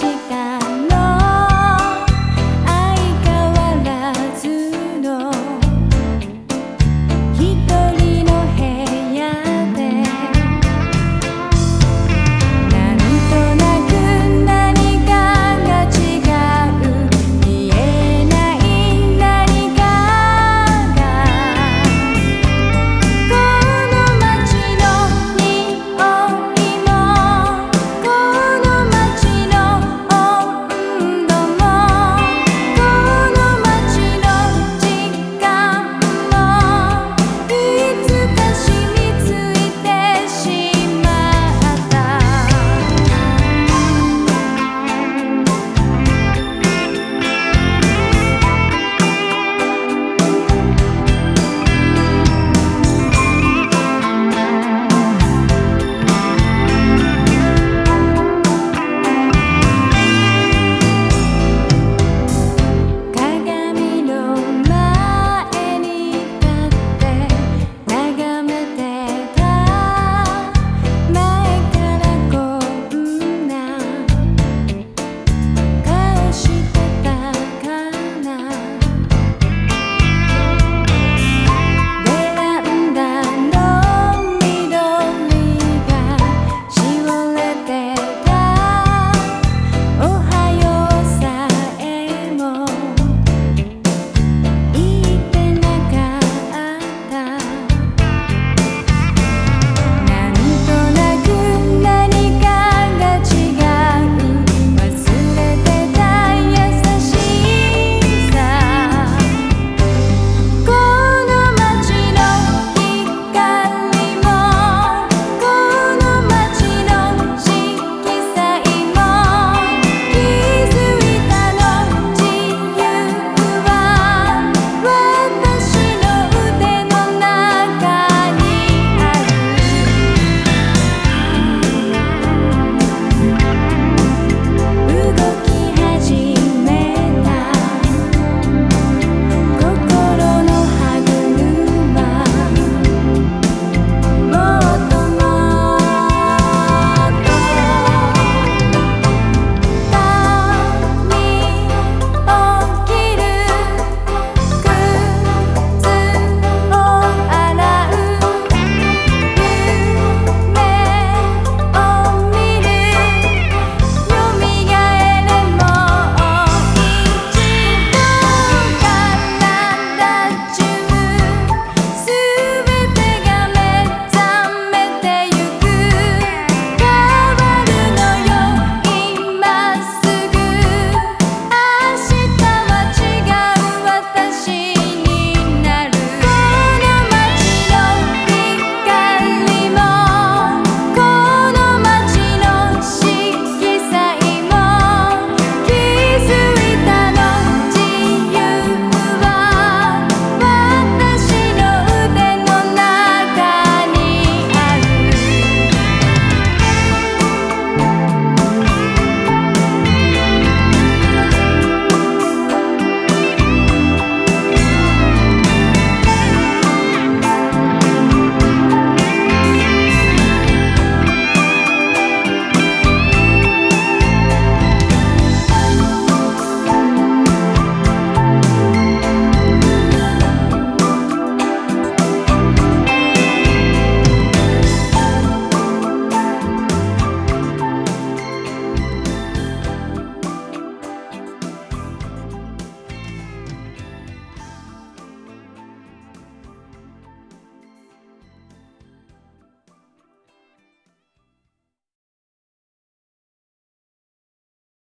시간